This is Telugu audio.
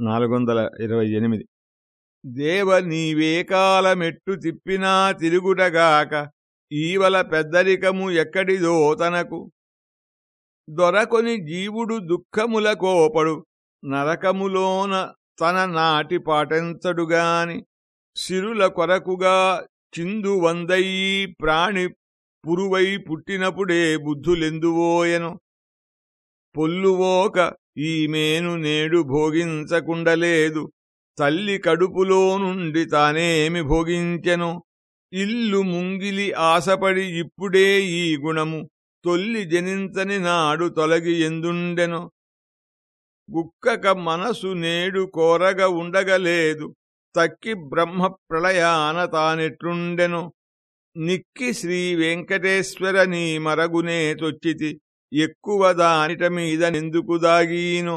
నాలుగు వందల ఇరవై ఎనిమిది. దేవ నీవే కాలమెట్టు తిప్పినా తిరుగుటగాక ఈవల పెద్దరికము ఎక్కడిదో తనకు. దొరకొని జీవుడు దుఃఖముల కోపడు నరకములోన తన నాటి పాటించడుగాని సిరుల కొరకుగా చిందు వందయ్యి ప్రాణి పురువై పుట్టినప్పుడే బుద్ధులెందువోయను? పొల్లువోక ఈమెను నేడు భోగించకుండలేదు. తల్లి కడుపులో నుండి తానేమి భోగించెను? ఇల్లు ముంగిలి ఆశపడి ఇప్పుడే ఈ గుణము తొల్లి జనించని నాడు తొలగి ఎందుండెను? గుక్కక మనసు నేడు కోరగ ఉండగలేదు. తక్కి బ్రహ్మ ప్రళయాన తానెట్లుండెను? నిక్కి శ్రీ వెంకటేశ్వర నీ మరగునే తొచ్చితి. ఎక్కువ దానిట మీద నెందుకు దాగీను?